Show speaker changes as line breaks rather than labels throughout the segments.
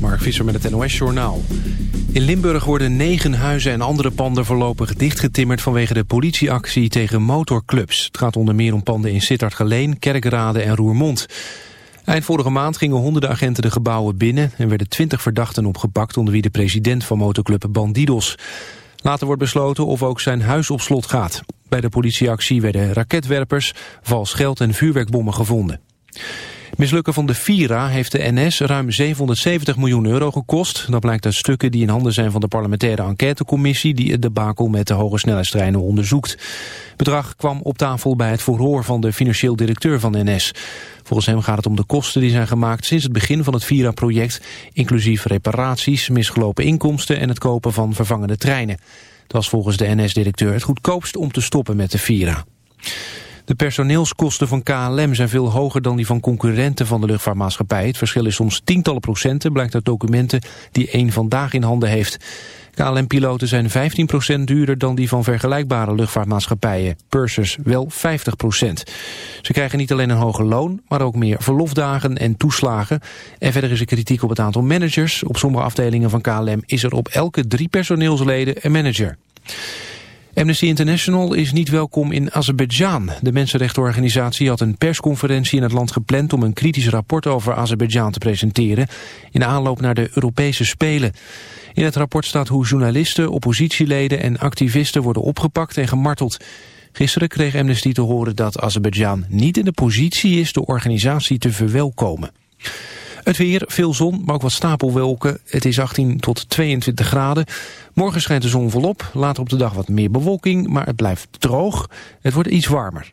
Mark Visser met het NOS Journaal. In Limburg worden negen huizen en andere panden voorlopig dichtgetimmerd... vanwege de politieactie tegen motorclubs. Het gaat onder meer om panden in Sittard-Geleen, Kerkrade en Roermond. Eind vorige maand gingen honderden agenten de gebouwen binnen... en werden twintig verdachten opgepakt... onder wie de president van motorclub Bandidos. Later wordt besloten of ook zijn huis op slot gaat. Bij de politieactie werden raketwerpers, vals geld en vuurwerkbommen gevonden. Mislukken van de Vira heeft de NS ruim 770 miljoen euro gekost. Dat blijkt uit stukken die in handen zijn van de parlementaire enquêtecommissie... die het debakel met de hoge snelheidstreinen onderzoekt. Het bedrag kwam op tafel bij het verhoor van de financieel directeur van NS. Volgens hem gaat het om de kosten die zijn gemaakt sinds het begin van het Vira-project... inclusief reparaties, misgelopen inkomsten en het kopen van vervangende treinen. Dat was volgens de NS-directeur het goedkoopst om te stoppen met de Vira. De personeelskosten van KLM zijn veel hoger dan die van concurrenten van de luchtvaartmaatschappij. Het verschil is soms tientallen procenten, blijkt uit documenten die één vandaag in handen heeft. KLM-piloten zijn 15% duurder dan die van vergelijkbare luchtvaartmaatschappijen. Pursers wel 50%. Ze krijgen niet alleen een hoger loon, maar ook meer verlofdagen en toeslagen. En verder is er kritiek op het aantal managers. Op sommige afdelingen van KLM is er op elke drie personeelsleden een manager. Amnesty International is niet welkom in Azerbeidzjan. De mensenrechtenorganisatie had een persconferentie in het land gepland... om een kritisch rapport over Azerbeidzjan te presenteren... in aanloop naar de Europese Spelen. In het rapport staat hoe journalisten, oppositieleden en activisten worden opgepakt en gemarteld. Gisteren kreeg Amnesty te horen dat Azerbeidzjan niet in de positie is de organisatie te verwelkomen. Het weer, veel zon, maar ook wat stapelwolken. Het is 18 tot 22 graden. Morgen schijnt de zon volop. Later op de dag wat meer bewolking, maar het blijft droog. Het wordt iets warmer.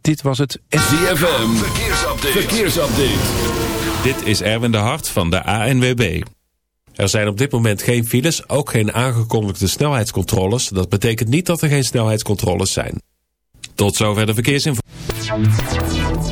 Dit was het...
ZFM, verkeersupdate. verkeersupdate.
Dit is Erwin de Hart van de ANWB. Er zijn op dit moment geen files, ook geen aangekondigde snelheidscontroles. Dat betekent niet dat er geen snelheidscontroles zijn. Tot zover de verkeersinformatie.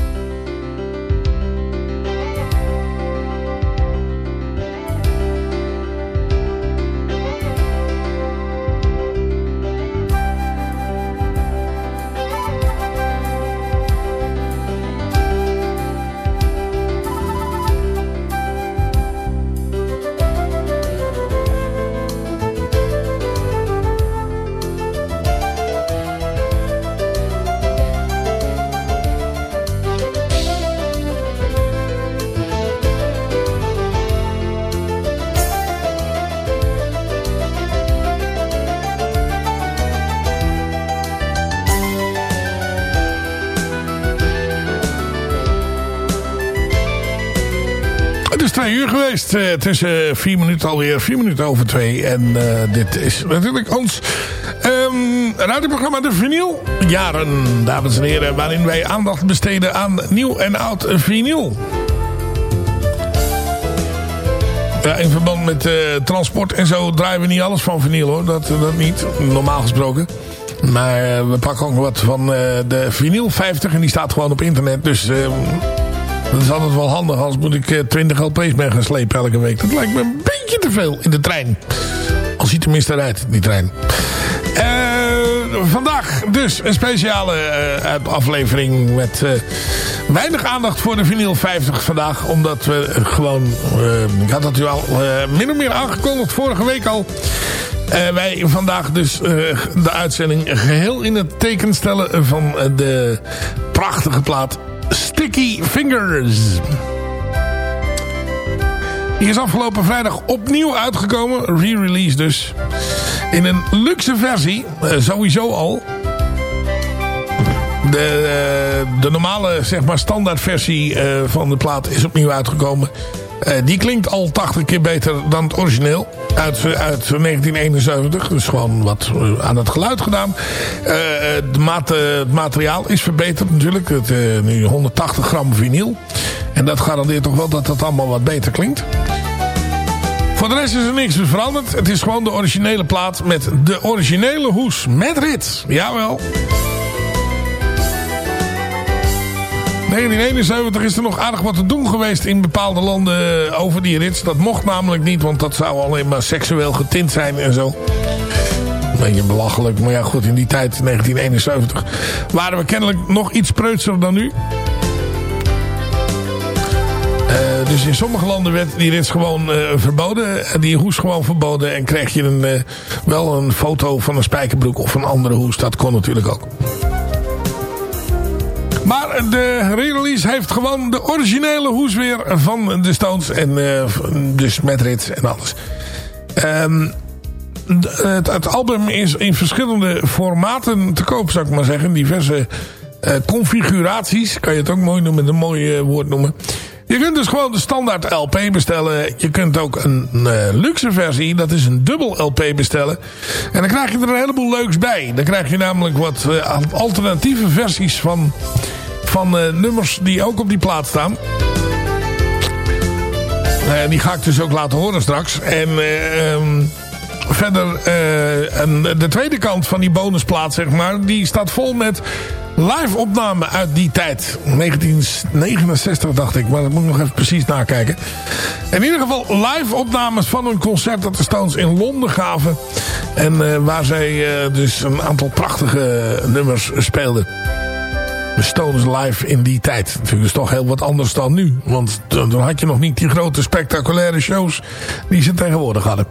Geweest. Uh, tussen vier minuten alweer. Vier minuten over twee. En uh, dit is natuurlijk ons um, radioprogramma De Vinyl. Jaren, dames en heren. Waarin wij aandacht besteden aan nieuw en oud vinyl. Ja, in verband met transport en zo draaien we niet alles van vinyl hoor. Dat, dat niet, normaal gesproken. Maar we pakken ook wat van de vinyl 50 en die staat gewoon op internet. Dus ehm, dat is altijd wel handig als moet ik 20 eh, LP's ben gaan slepen elke week. Dat lijkt me een beetje te veel in de trein. Al ziet tenminste eruit, die trein. Uh, vandaag dus een speciale uh, aflevering met weinig aandacht voor de vinyl 50 vandaag. Omdat we gewoon, ik had dat u al min of meer aangekondigd vorige week al. wij vandaag dus de uitzending geheel in het teken stellen van de prachtige plaat Sticky Fingers. Die is afgelopen vrijdag opnieuw uitgekomen. Re-release dus. In een luxe versie. Uh, sowieso al. De, uh, de normale zeg maar standaard versie uh, van de plaat is opnieuw uitgekomen. Die klinkt al 80 keer beter dan het origineel. Uit, uit 1971. Dus gewoon wat aan het geluid gedaan. de het materiaal is verbeterd natuurlijk. Het, nu 180 gram vinyl. En dat garandeert toch wel dat het allemaal wat beter klinkt. Voor de rest is er niks veranderd. Het is gewoon de originele plaat met de originele hoes. Met rit. Jawel. 1971 is er nog aardig wat te doen geweest in bepaalde landen over die rits. Dat mocht namelijk niet, want dat zou alleen maar seksueel getint zijn en zo. Een beetje belachelijk, maar ja goed, in die tijd, 1971, waren we kennelijk nog iets preutser dan nu. Uh, dus in sommige landen werd die rits gewoon uh, verboden. Die hoes gewoon verboden. En kreeg je een, wel een foto van een spijkerbroek of een andere hoes. Dat kon natuurlijk ook. De re-release heeft gewoon de originele hoes weer van de Stones. En dus met rits en alles. Um, het, album is in verschillende formaten te koop, zou ik maar zeggen. Diverse configuraties. Kan je het ook mooi noemen, een mooi woord noemen. Je kunt dus gewoon de standaard LP bestellen. Je kunt ook een luxe versie, dat is een dubbel LP bestellen. En dan krijg je er een heleboel leuks bij. Dan krijg je namelijk wat alternatieve versies van, van uh, nummers die ook op die plaat staan. die ga ik dus ook laten horen straks. En... Um, verder, en de tweede kant van die bonusplaat, zeg maar, die staat vol met live opname uit die tijd. 1969 dacht ik, maar dat moet ik nog even precies nakijken. In ieder geval live opnames van een concert dat de Stones in Londen gaven. En waar zij dus een aantal prachtige nummers speelden. De Stones live in die tijd. Natuurlijk is toch heel wat anders dan nu. Want dan had je nog niet die grote spectaculaire shows die ze tegenwoordig hadden.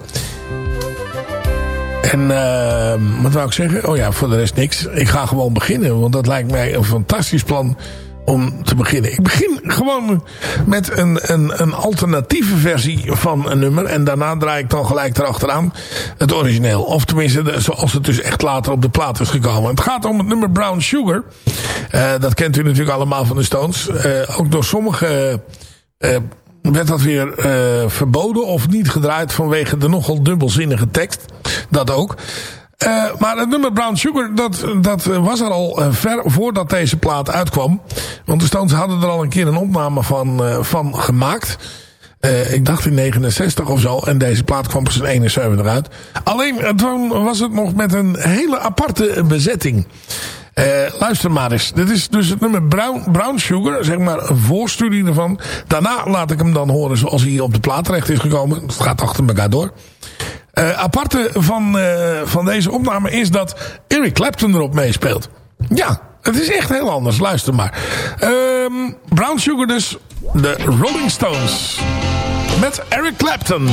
En uh, wat wou ik zeggen? Oh ja, voor de rest niks. Ik ga gewoon beginnen. Want dat lijkt mij een fantastisch plan om te beginnen. Ik begin gewoon met een, een, een alternatieve versie van een nummer. En daarna draai ik dan gelijk erachteraan het origineel. Of tenminste, zoals het dus echt later op de plaat is gekomen. Het gaat om het nummer Brown Sugar. Uh, dat kent u natuurlijk allemaal van de Stones. Uh, ook door sommige... Uh, werd dat weer verboden of niet gedraaid vanwege de nogal dubbelzinnige tekst. Dat ook. Uh, maar het nummer Brown Sugar, dat, dat was er al uh, ver voordat deze plaat uitkwam. Want de Stones hadden er al een keer een opname van, van gemaakt. ik dacht in 69 of zo. En deze plaat kwam pas in 71 uit. Alleen toen was het nog met een hele aparte bezetting. Luister maar eens. Dit is dus het nummer Brown, Brown Sugar. Zeg maar een voorstudie ervan. Daarna laat ik hem dan horen zoals hij op de plaat terecht is gekomen. Het gaat achter elkaar door. Uh, aparte van, uh, van deze opname is dat Eric Clapton erop meespeelt. Ja, het is echt heel anders. Luister maar. Um, Brown Sugar dus. De Rolling Stones. Met Eric Clapton.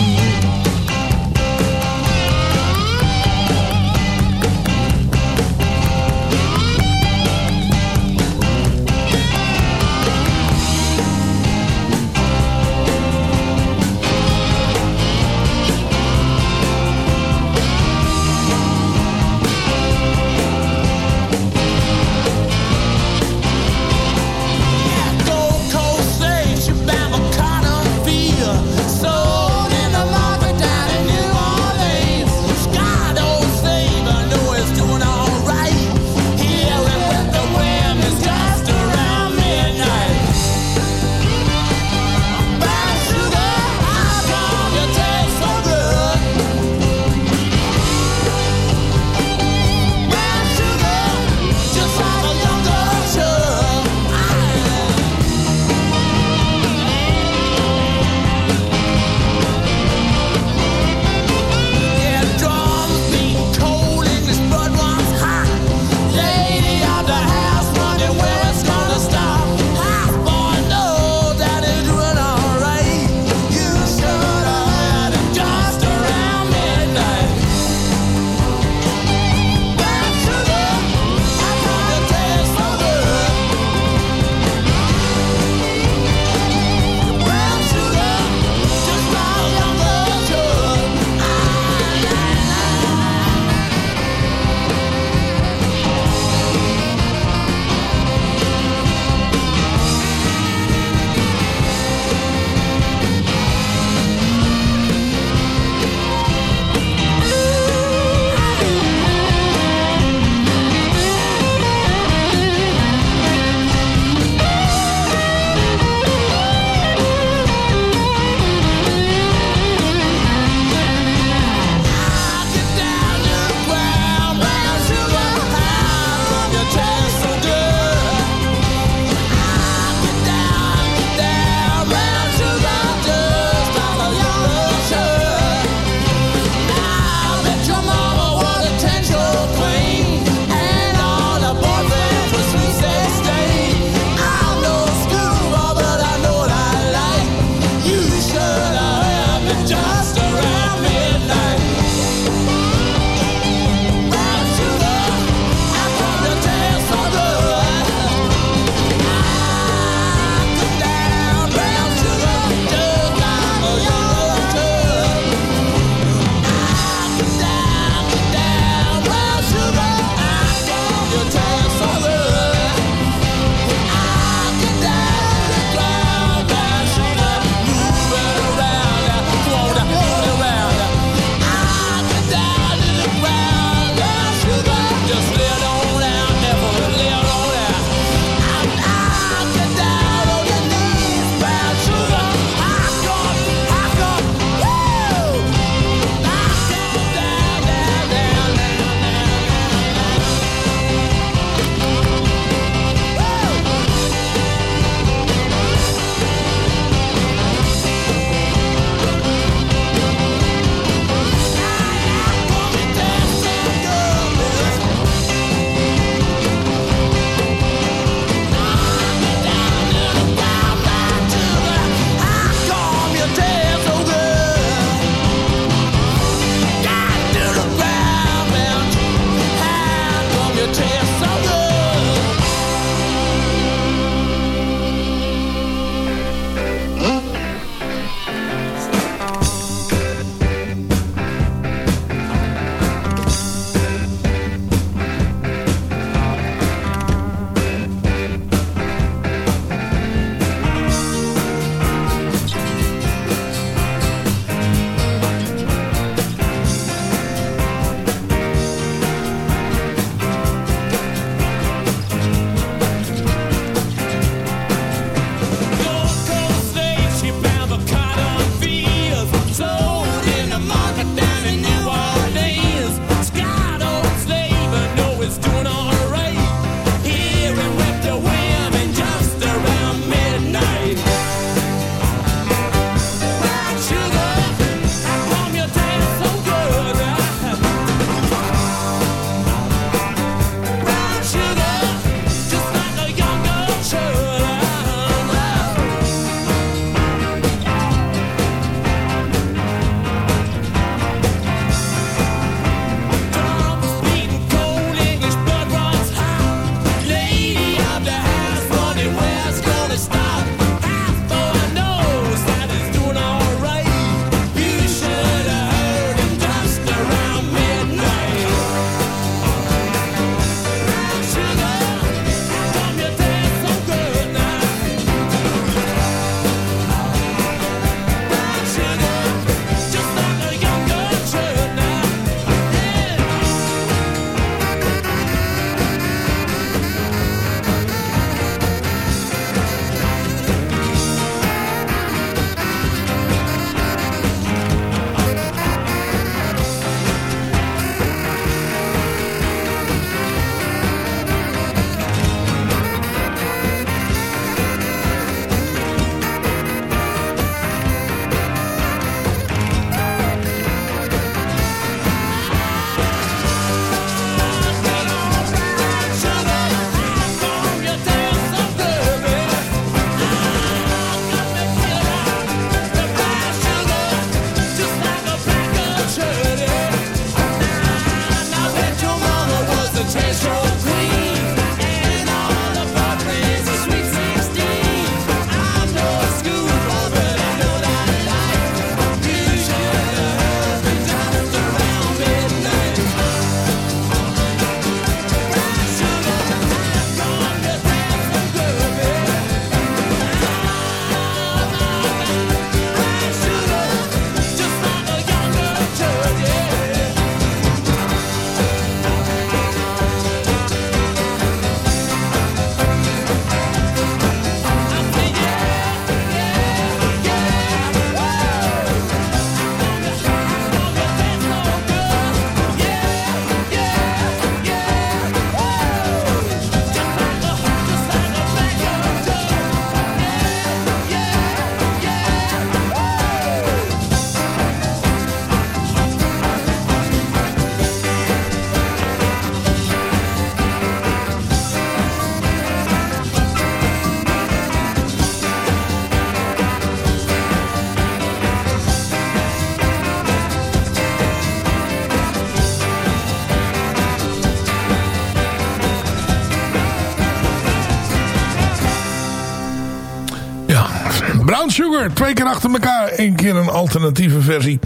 Sugar. Twee keer achter elkaar. Eén keer een alternatieve versie.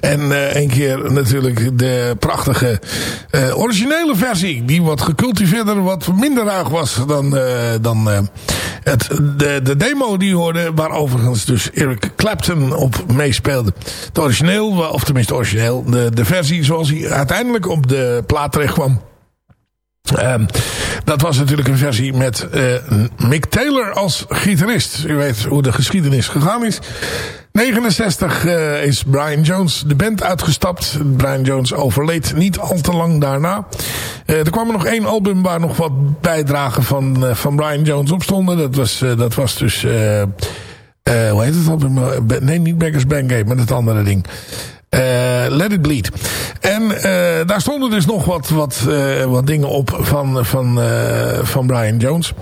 En uh, één keer natuurlijk de prachtige uh, originele versie. Die wat gecultiveerder, wat minder ruig was dan, uh, dan het, de, de demo die hoorde. Waar overigens dus Eric Clapton op meespeelde. Het origineel, of tenminste origineel. De, de versie zoals hij uiteindelijk op de plaat terecht kwam. Um, dat was natuurlijk een versie met uh, Mick Taylor als gitarist. U weet hoe de geschiedenis gegaan is. 69 uh, is Brian Jones de band uitgestapt. Brian Jones overleed niet al te lang daarna. Uh, er kwam er nog één album waar nog wat bijdragen van, van Brian Jones op stonden. Dat was, dat was dus... hoe heet het album? Nee, niet Beggars Bangate, maar het andere ding. Uh, Let It Bleed. En uh, daar stonden dus nog wat, wat, uh, wat dingen op van, van, van Brian Jones.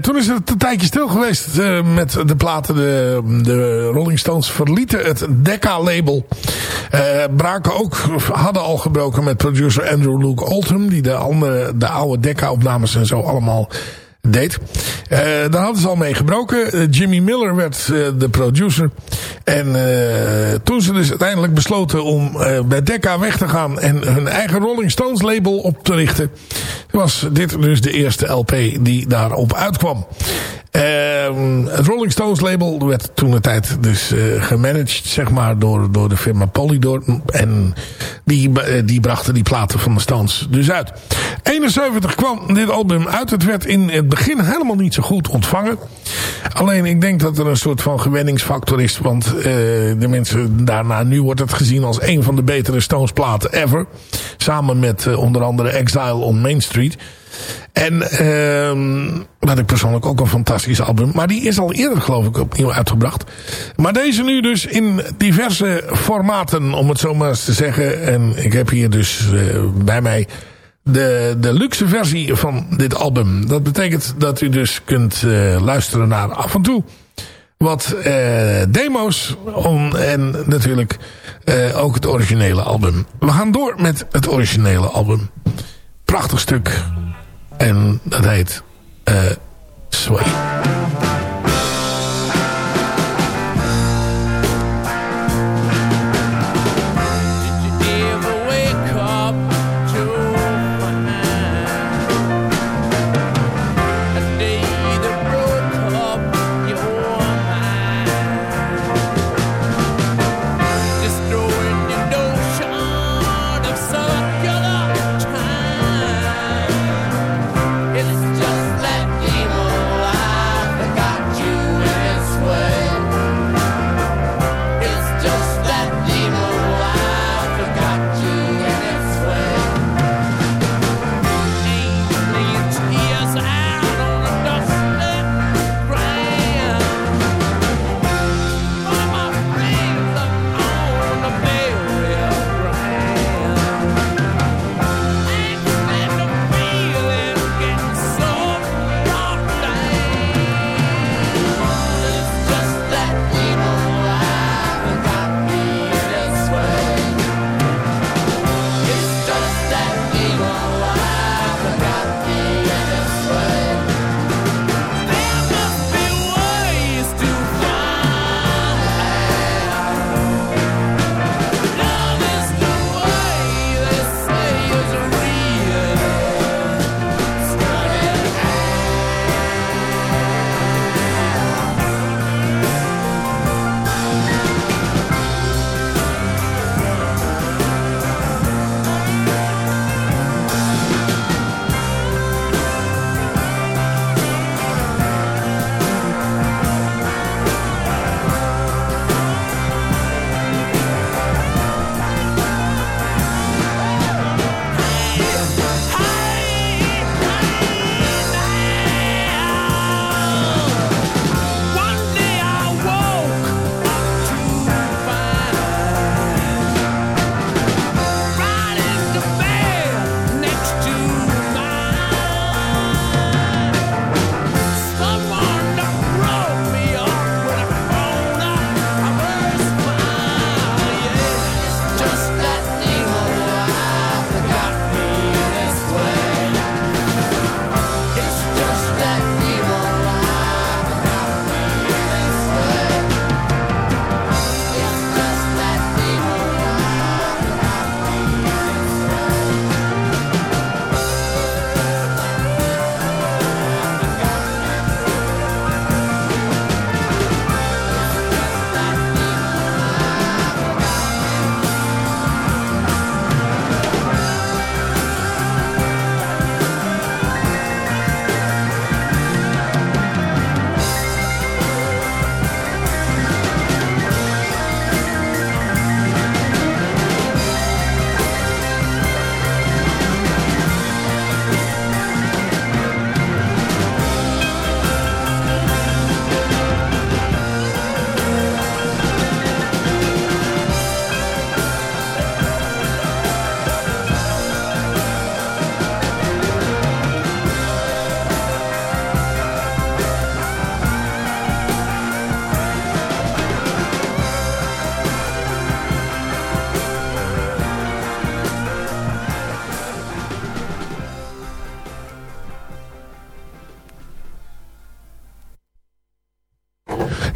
toen is het een tijdje stil geweest met de platen. De, de Rolling Stones verlieten het Decca-label. braken ook, hadden al gebroken met producer Andrew Luke Oldham. Die de, andere, de oude Decca-opnames en zo allemaal deed. Uh, daar hadden ze al mee gebroken. Uh, Jimmy Miller werd uh, de producer. En toen ze dus uiteindelijk besloten om bij Decca weg te gaan en hun eigen Rolling Stones label op te richten, was dit dus de eerste LP die daarop uitkwam. Het Rolling Stones label werd toen de tijd dus uh, gemanaged, zeg maar, door, door de firma Polydor. En die, uh, die brachten die platen van de Stones dus uit. 71 kwam dit album uit. Het werd in het begin helemaal niet zo goed ontvangen. Alleen ik denk dat er een soort van gewenningsfactor is. Want uh, de mensen daarna, nu wordt het gezien als een van de betere Stones platen ever. Samen met onder andere Exile on Main Street. En uh, wat ik persoonlijk ook een fantastisch album. Maar die is al eerder geloof ik opnieuw uitgebracht. Maar deze nu dus in diverse formaten om het zo maar eens te zeggen. En ik heb hier dus uh, bij mij de, de luxe versie van dit album. Dat betekent dat u dus kunt uh, luisteren naar af en toe wat uh, demo's. Om, en natuurlijk ook het originele album. We gaan door met het originele album. Prachtig stuk. En dat heet uh, Sway.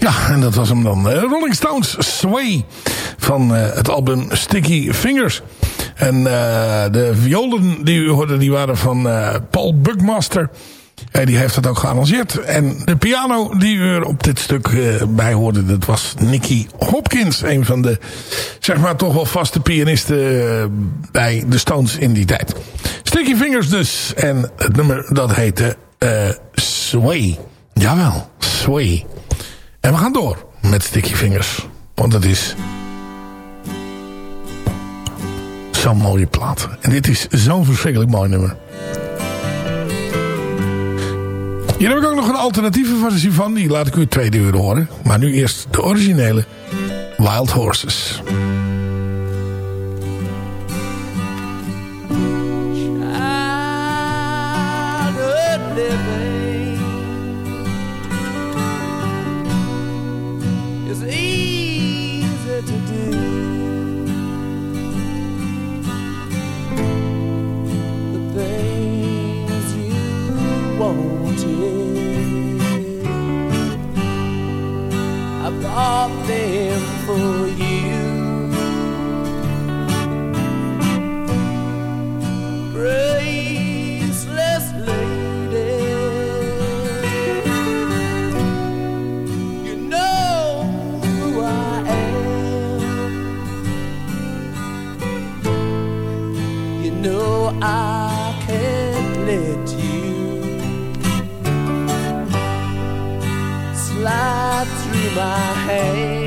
Ja, en dat was hem dan. Rolling Stones, Sway. Van het album Sticky Fingers. En de violen die u hoorde, die waren van Paul Buckmaster. En die heeft dat ook gearrangeerd. En de piano die u er op dit stuk bij hoorde, dat was Nicky Hopkins. Een van de, zeg maar, toch wel vaste pianisten bij de Stones in die tijd. Sticky Fingers dus. En het nummer dat heette uh, Sway. Jawel, Sway. En we gaan door met Sticky Fingers. Want het is zo'n mooie plaat. En dit is zo'n verschrikkelijk mooi nummer. Hier heb ik ook nog een alternatieve versie van. Die laat ik u tweede uur horen. Maar nu eerst de originele Wild Horses.
bought
them for you. Graceless lady, you know who I am. You know I. my head.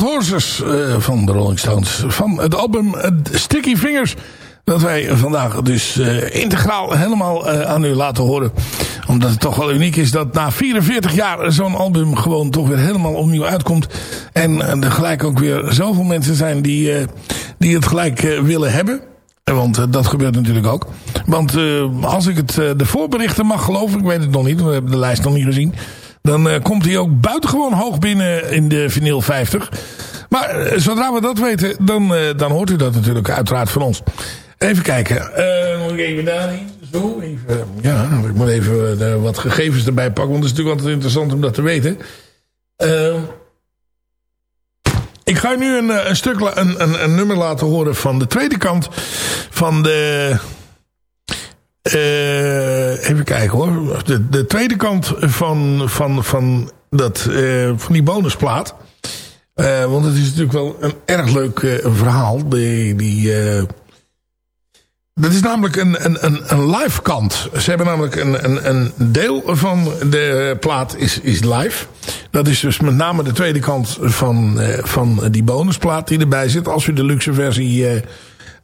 Horses van de Rolling Stones. Van het album Sticky Fingers. Dat wij vandaag dus integraal helemaal aan u laten horen. Omdat het toch wel uniek is dat na 44 jaar zo'n album gewoon toch weer helemaal opnieuw uitkomt. En er gelijk ook weer zoveel mensen zijn die, die het gelijk willen hebben. Want dat gebeurt natuurlijk ook. Want als ik het, de voorberichten mag geloven, ik weet het nog niet, we hebben de lijst nog niet gezien. Dan komt hij ook buitengewoon hoog binnen in de vinyl 50. Maar zodra we dat weten, dan, dan hoort u dat natuurlijk uiteraard van ons. Even kijken. nog even daarheen. Zo, even. Ja, ik moet even wat gegevens erbij pakken, want het is natuurlijk altijd interessant om dat te weten. Ik ga nu een, eh, een stuk, een, een, een, nummer laten horen van de tweede kant van de... Uh, even kijken hoor. De, de tweede kant van, van, van, dat, uh, van die bonusplaat. Uh, want het is natuurlijk wel een erg leuk verhaal. Die, die, dat is namelijk een, een, een, een live kant. Ze hebben namelijk een, een, een deel van de plaat is, is live. Dat is dus met name de tweede kant van, van die bonusplaat die erbij zit. Als u de luxe versie,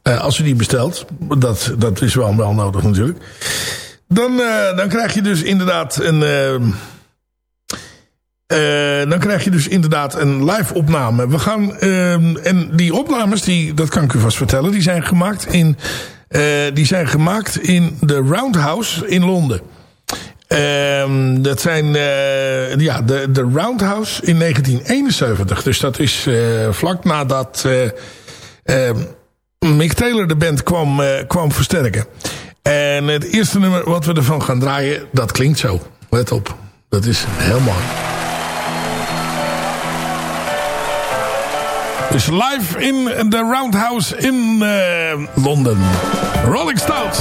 uh, uh, als u die bestelt. Dat, dat is wel, wel nodig natuurlijk. Dan, dan krijg je dus inderdaad een... dan krijg je dus inderdaad een live opname. We gaan, en die opnames, die, dat kan ik u vast vertellen, die zijn gemaakt in uh, die zijn gemaakt in de Roundhouse in Londen. Uh, dat zijn uh, ja, de, de Roundhouse in 1971. Dus dat is uh, vlak nadat Mick Taylor de band kwam, kwam versterken. En het eerste nummer wat we ervan gaan draaien, dat klinkt zo. Let op, dat is heel mooi. Dus live in de Roundhouse in uh, Londen. Rolling Stones.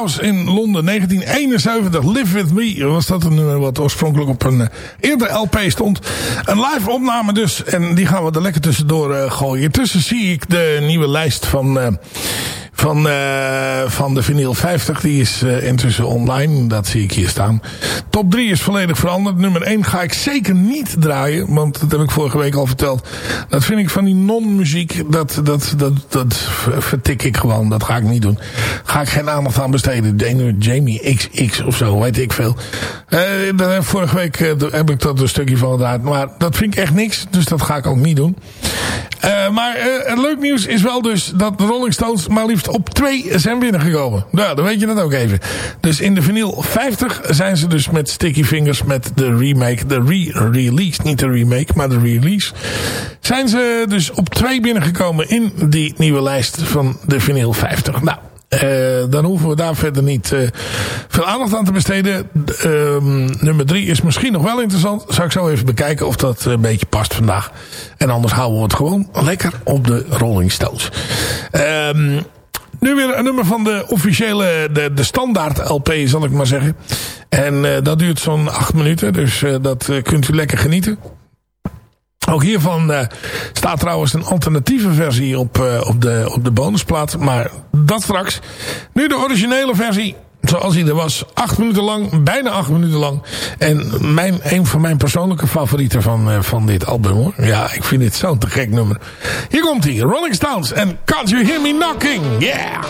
Roundhouse in Londen 1971. Live With Me was dat een nummer wat oorspronkelijk op een eerder LP stond. Een live opname dus. En die gaan we er lekker tussendoor gooien. Tussen zie ik de nieuwe lijst van van, uh, van de vinyl 50. Die is uh, intussen online. Dat zie ik hier staan. Top 3 is volledig veranderd. Nummer 1 ga ik zeker niet draaien. Want dat heb ik vorige week al verteld. Dat vind ik van die non-muziek. Dat, dat, dat, dat vertik ik gewoon. Dat ga ik niet doen. Ga ik geen aandacht aan besteden. Jamie XX of zo. Weet ik veel. Daar, vorige week heb ik dat een stukje van gedraaid. Maar dat vind ik echt niks. Dus dat ga ik ook niet doen. Maar het leuk nieuws is wel dus dat de Rolling Stones maar liefst op 2 zijn binnengekomen. Nou, dan weet je dat ook even. Dus in de vinyl 50 zijn ze dus met Sticky Fingers met de remake, de re-release, niet de remake, maar de release. Zijn ze dus op 2 binnengekomen in die nieuwe lijst van de vinyl 50. Nou, uh, dan hoeven we daar verder niet uh, veel aandacht aan te besteden. Uh, nummer 3 is misschien nog wel interessant. Zou ik zo even bekijken of dat een beetje past vandaag. En anders houden we het gewoon lekker op de Rolling Stones. Ehm nu weer een nummer van de officiële, de, de standaard LP zal ik maar zeggen. En uh, dat duurt zo'n acht minuten, dus dat kunt u lekker genieten. Ook hiervan staat trouwens een alternatieve versie op, op, de, op de bonusplaat, maar dat straks. Nu de originele versie zoals hij er was. Acht minuten lang, bijna acht minuten lang. En mijn, een van mijn persoonlijke favorieten van, uh, van dit album hoor. Ja, ik vind dit zo'n te gek nummer. Hier komt hij, Rolling Stones en Can't You Hear Me Knocking? Yeah!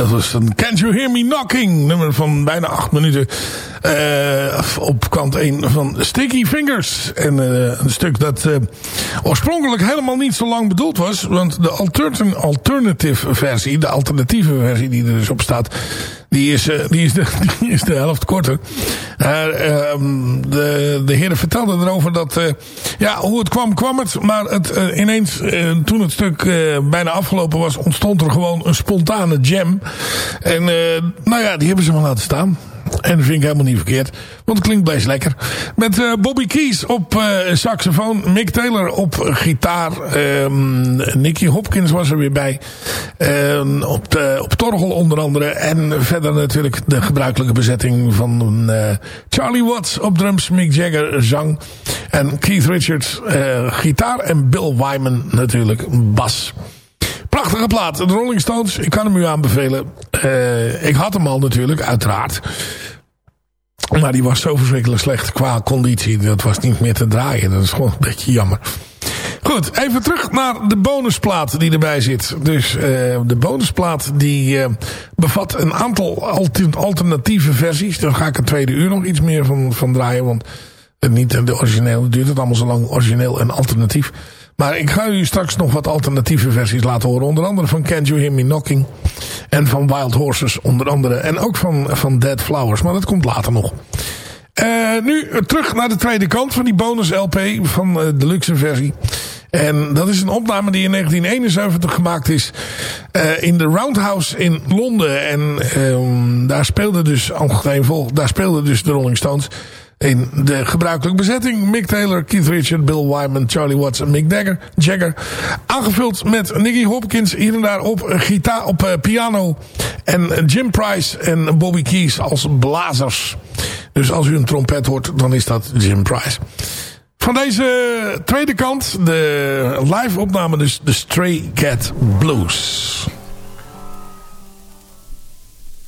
Dat was een Can't You Hear Me Knocking. Nummer van bijna acht minuten. Uh, op kant 1 van Sticky Fingers. En uh, een stuk dat uh, oorspronkelijk helemaal niet zo lang bedoeld was. Want de alternative versie, de alternatieve versie die er dus op staat... Die is, die is, de, die is de helft korter. Ehm, de, de heren vertelden erover dat... ja, hoe het kwam, kwam het. Maar het, ineens, toen het stuk bijna afgelopen was... ontstond er gewoon een spontane jam. En nou ja, die hebben ze maar laten staan. En dat vind ik helemaal niet verkeerd. Want het klinkt best lekker. Met uh, Bobby Keys op uh, saxofoon. Mick Taylor op gitaar. Um, Nicky Hopkins was er weer bij. Uh, op, de, op torgel onder andere. En verder natuurlijk de gebruikelijke bezetting van uh, Charlie Watts op drums. Mick Jagger zang. En Keith Richards gitaar. En Bill Wyman natuurlijk bas. Prachtige plaat. De Rolling Stones. Ik kan hem u aanbevelen. Uh, ik had hem al natuurlijk, uiteraard. Maar die was zo verschrikkelijk slecht qua conditie. Dat was niet meer te draaien. Dat is gewoon een beetje jammer. Goed, even terug naar de bonusplaat die erbij zit. Dus uh, de bonusplaat die uh, bevat een aantal alternatieve versies. Daar ga ik een tweede uur nog iets meer van, van draaien. Want niet de origineel duurt het allemaal zo lang origineel en alternatief. Maar ik ga u straks nog wat alternatieve versies laten horen. Onder andere van Can't You Hear Me Knocking. En van Wild Horses onder andere. En ook van, van Dead Flowers. Maar dat komt later nog. Uh, nu terug naar de tweede kant van die bonus LP. Van uh, de luxe versie. En dat is een opname die in 1971 gemaakt is uh, in de Roundhouse in Londen. En um, daar speelde dus, daar speelde dus de Rolling Stones in de gebruikelijke bezetting. Mick Taylor, Keith Richard, Bill Wyman, Charlie Watts en Mick Jagger. Jagger. Aangevuld met Nicky Hopkins hier en daar op, gitaar, op uh, piano. En Jim Price en Bobby Keys als blazers. Dus als u een trompet hoort, dan is dat Jim Price. Van deze tweede kant, de live opname dus de Stray Cat Blues.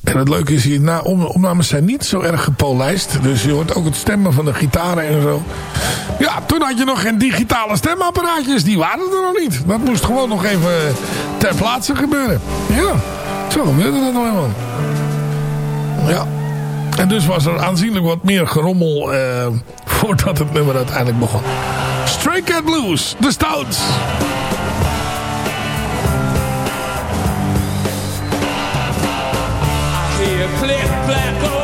En het leuke is hier, na, opnames zijn niet zo erg gepolijst. Dus je hoort ook het stemmen van de gitaren en zo. Ja, toen had je nog geen digitale stemapparaatjes. Die waren er nog niet. Dat moest gewoon nog even ter plaatse gebeuren. Ja, zo gebeurde dat nog helemaal. Ja. En dus was er aanzienlijk wat meer gerommel eh, voordat het nummer uiteindelijk begon. Stray Cat Blues, de Stouts. Click, clack,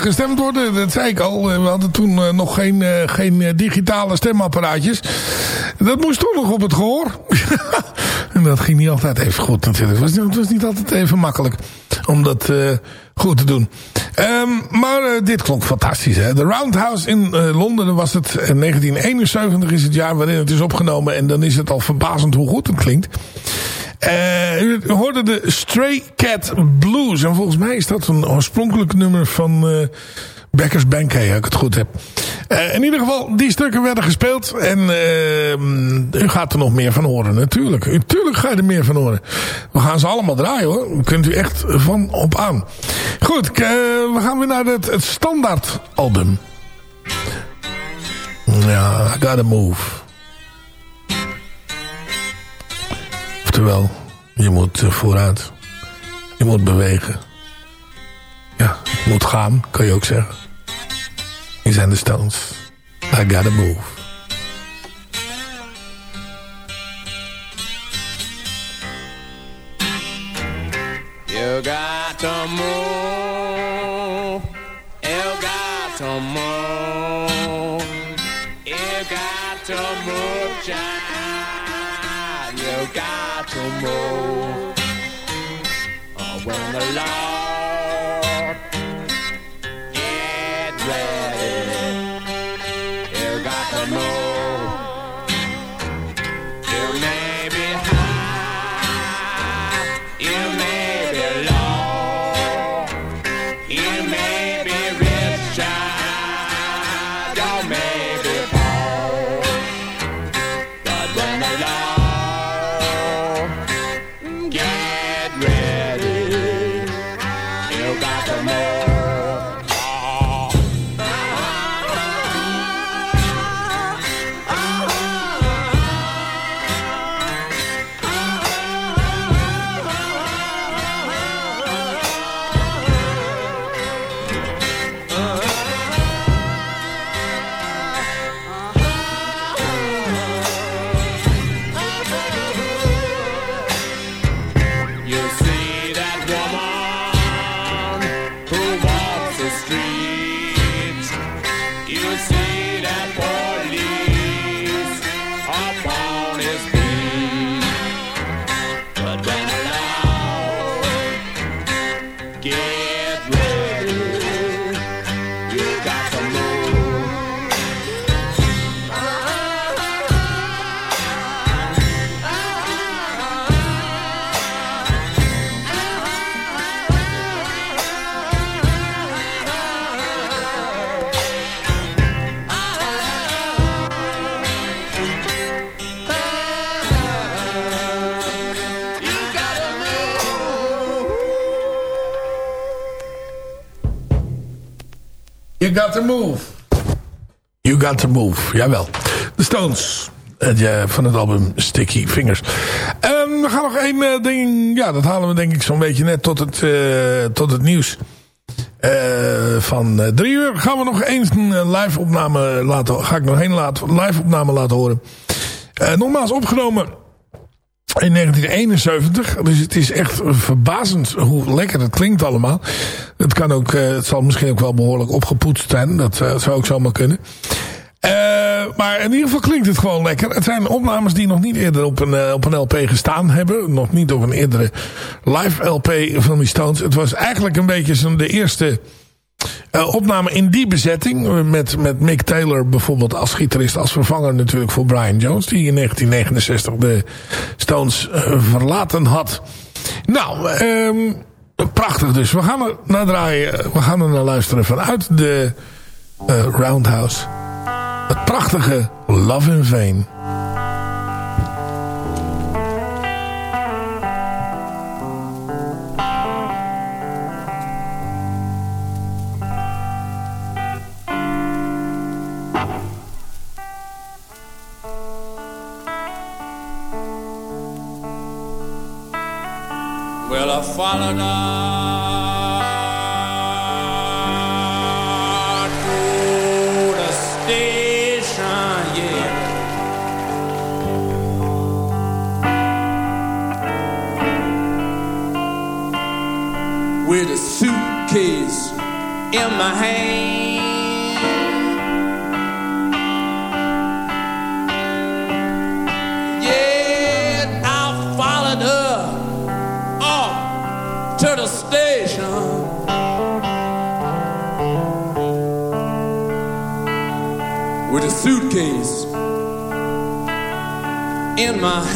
gestemd worden. Dat zei ik al. We hadden toen nog geen, geen digitale stemapparaatjes. Dat moest toch nog op het gehoor. en dat ging niet altijd even goed natuurlijk. Het was, het was niet altijd even makkelijk om dat goed te doen. Um, maar dit klonk fantastisch. De Roundhouse in Londen was het. 1971 is het jaar waarin het is opgenomen. En dan is het al verbazend hoe goed het klinkt. Uh, u hoorde de Stray Cat Blues. En volgens mij is dat een oorspronkelijk nummer van... Beckers Bankay, als ik het goed heb. Uh, in ieder geval, die stukken werden gespeeld. En uh, u gaat er nog meer van horen, natuurlijk. Natuurlijk ga je er meer van horen. We gaan ze allemaal draaien, hoor. Kunt u echt van op aan. Goed, uh, we gaan weer naar het, het standaard album. Ja, I gotta move. Oftewel, je moet vooruit. Je moet bewegen. Ja, moet gaan, kan je ook zeggen. Hier zijn de Stones. I gotta move. You got to move. You got to move. You got to move, child. You got to move. Oh, when the Lord You got to move. You got to move, jawel. De Stones. Uh, van het album Sticky Fingers. Um, we gaan nog één uh, ding. Ja, dat halen we denk ik zo'n beetje net tot het, uh, tot het nieuws. van drie uur gaan we nog eens een live opname laten. Ga ik nog één live opname laten horen. nogmaals opgenomen in 1971. Dus het is echt verbazend hoe lekker het klinkt allemaal. Het, kan ook, uh, het zal misschien ook wel behoorlijk opgepoetst zijn. Dat uh, zou ook zomaar kunnen. Uh, maar in ieder geval klinkt het gewoon lekker. Het zijn opnames die nog niet eerder op een, op een LP gestaan hebben. Nog niet op een eerdere live LP van die Stones. Het was eigenlijk een beetje de eerste uh, opname in die bezetting. Met, met Mick Taylor bijvoorbeeld als gitarist. Als vervanger natuurlijk voor Brian Jones. Die in 1969 de Stones uh, verlaten had. Nou, um, prachtig dus. We gaan er naar draaien. We gaan er naar luisteren vanuit de Roundhouse. Het prachtige Love in Vain.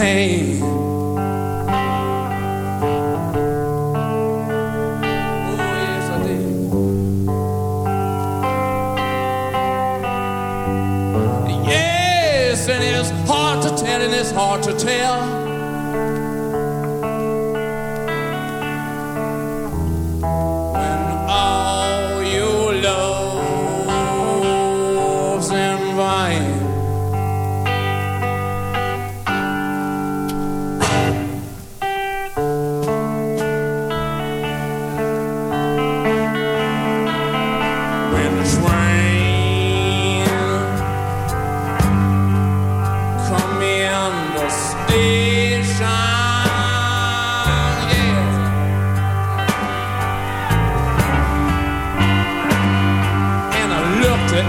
In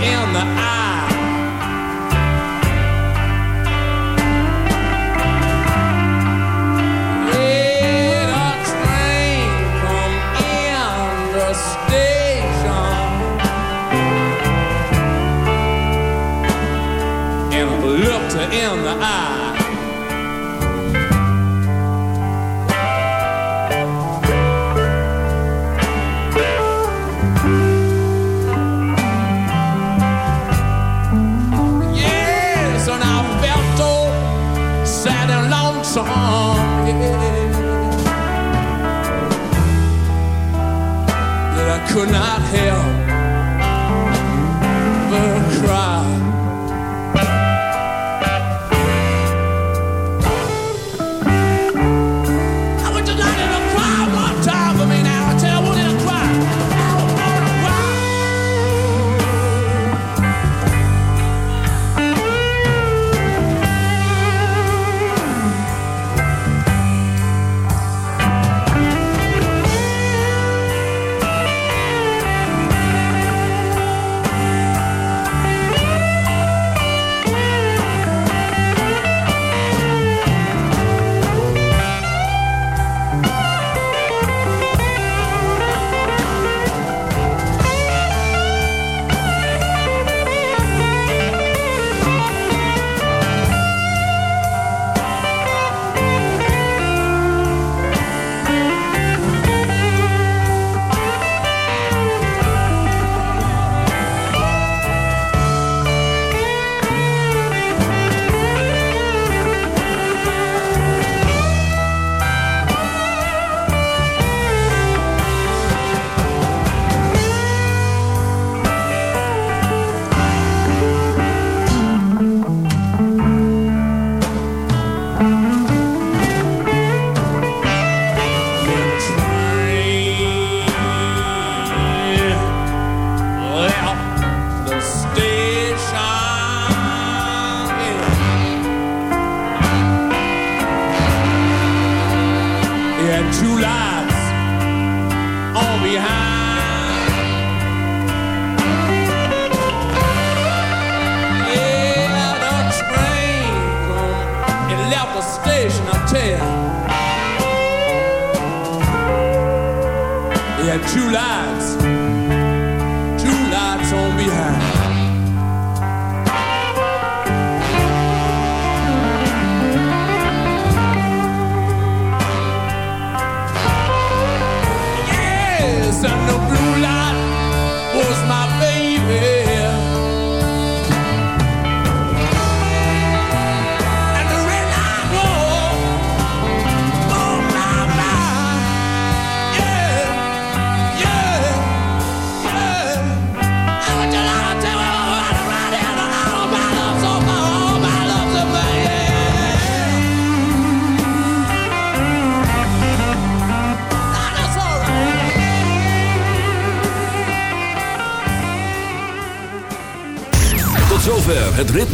het